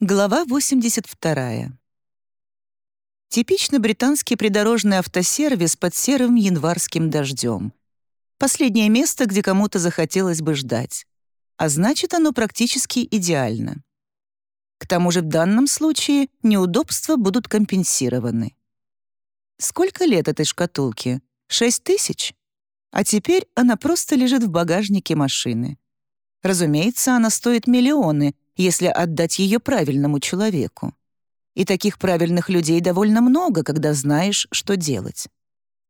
Глава 82. Типично британский придорожный автосервис под серым январским дождем. Последнее место, где кому-то захотелось бы ждать. А значит, оно практически идеально. К тому же в данном случае неудобства будут компенсированы. Сколько лет этой шкатулке? Шесть тысяч? А теперь она просто лежит в багажнике машины. Разумеется, она стоит миллионы — если отдать ее правильному человеку. И таких правильных людей довольно много, когда знаешь, что делать.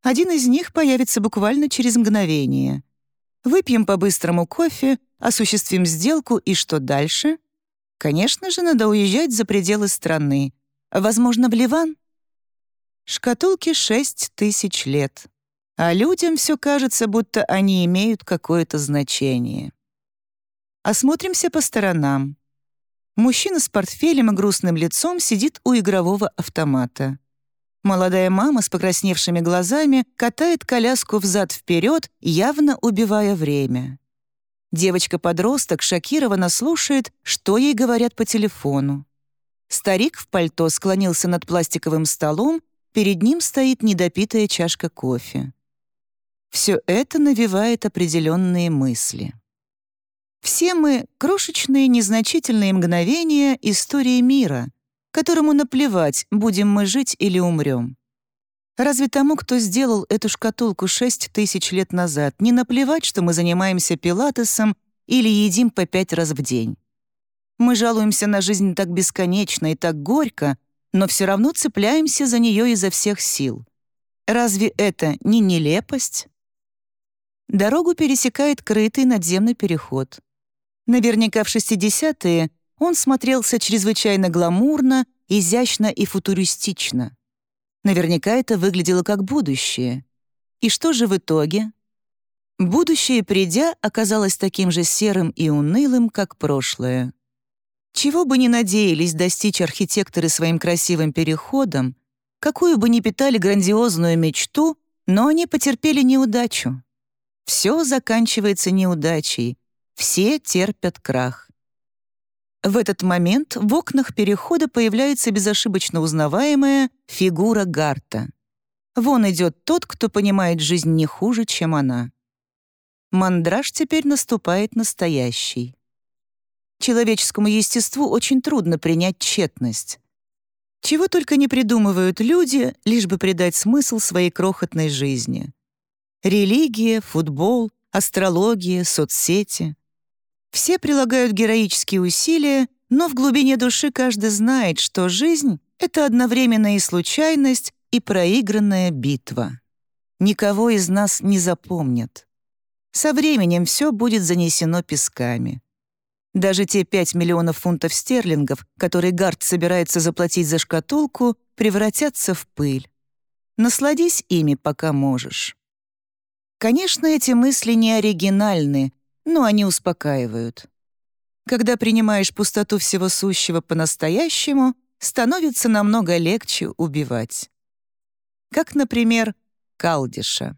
Один из них появится буквально через мгновение. Выпьем по-быстрому кофе, осуществим сделку, и что дальше? Конечно же, надо уезжать за пределы страны. Возможно, в Ливан? Шкатулке шесть тысяч лет. А людям все кажется, будто они имеют какое-то значение. Осмотримся по сторонам. Мужчина с портфелем и грустным лицом сидит у игрового автомата. Молодая мама с покрасневшими глазами катает коляску взад-вперед, явно убивая время. Девочка-подросток шокированно слушает, что ей говорят по телефону. Старик в пальто склонился над пластиковым столом, перед ним стоит недопитая чашка кофе. Все это навевает определенные мысли. Все мы — крошечные незначительные мгновения истории мира, которому наплевать, будем мы жить или умрем. Разве тому, кто сделал эту шкатулку шесть тысяч лет назад, не наплевать, что мы занимаемся пилатесом или едим по пять раз в день? Мы жалуемся на жизнь так бесконечно и так горько, но все равно цепляемся за нее изо всех сил. Разве это не нелепость? Дорогу пересекает крытый надземный переход. Наверняка в 60-е он смотрелся чрезвычайно гламурно, изящно и футуристично. Наверняка это выглядело как будущее. И что же в итоге? Будущее, придя, оказалось таким же серым и унылым, как прошлое. Чего бы ни надеялись достичь архитекторы своим красивым переходом, какую бы ни питали грандиозную мечту, но они потерпели неудачу. Все заканчивается неудачей, все терпят крах. В этот момент в окнах перехода появляется безошибочно узнаваемая фигура Гарта. Вон идет тот, кто понимает жизнь не хуже, чем она. Мандраж теперь наступает настоящий. Человеческому естеству очень трудно принять тщетность. Чего только не придумывают люди, лишь бы придать смысл своей крохотной жизни. Религия, футбол, астрология, соцсети. Все прилагают героические усилия, но в глубине души каждый знает, что жизнь — это одновременно и случайность, и проигранная битва. Никого из нас не запомнят. Со временем все будет занесено песками. Даже те 5 миллионов фунтов стерлингов, которые Гард собирается заплатить за шкатулку, превратятся в пыль. Насладись ими, пока можешь. Конечно, эти мысли не оригинальны, но они успокаивают. Когда принимаешь пустоту всего сущего по-настоящему, становится намного легче убивать. Как, например, Калдиша.